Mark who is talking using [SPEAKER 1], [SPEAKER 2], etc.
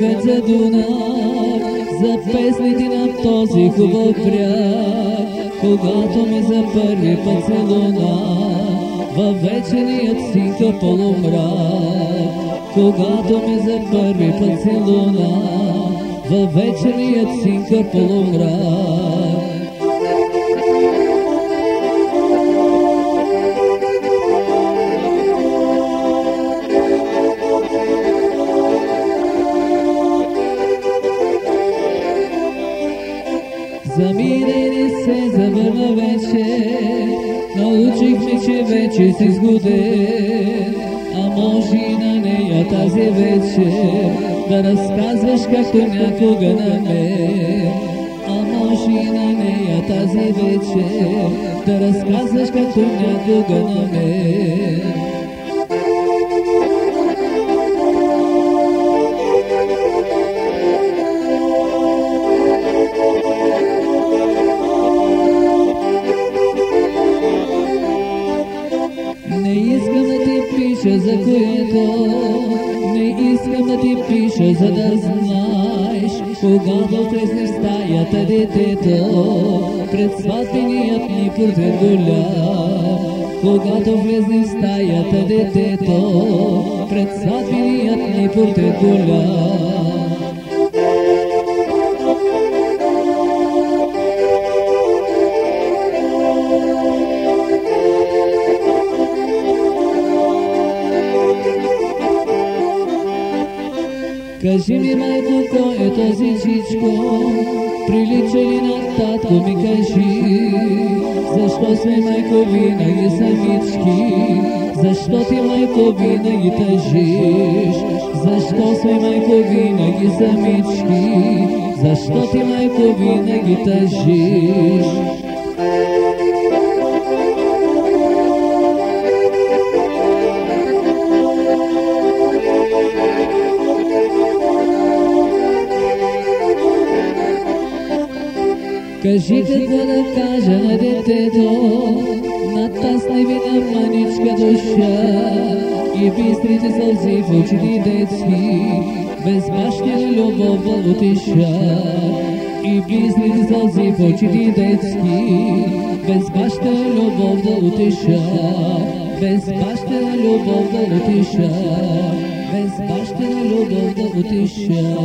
[SPEAKER 1] река Дунав, за песните на този хубав бряг, когато ме за първи път целуна, във вечерният синка полумрак, когато ме за първи път целуна, във вечерният синка полумрак. Замине се завърна вече, научихме, че вече си сгоден, а може и на нея тази вечер да разказваш както някога на мен. А може и на нея тази вечер да разказваш както някога на мен. ти пиша за което, не искам да ти пиша за да знаеш, когато влезне в стаята детето, пред сватбеният ни портрет голям. Когато влезне в стаята детето, пред сватбеният ни портрет голям. Кажи ми, майко, кой е този чичко? Прилича ли на татко ми кажи? Защо сме, майко, винаги самички? Защо ти, майко, винаги тъжиш? Защо сме, майко, винаги самички? Защо ти, майко, винаги тъжиш? Кажи какво да кажа на детето, на таз невина маничка душа и бистрите сълзи в очите детски, без бащина любов да отиша. И бистрите сълзи в очите детски, без бащина любов да отиша, без бащина любов да отиша, без бащина любов да отиша.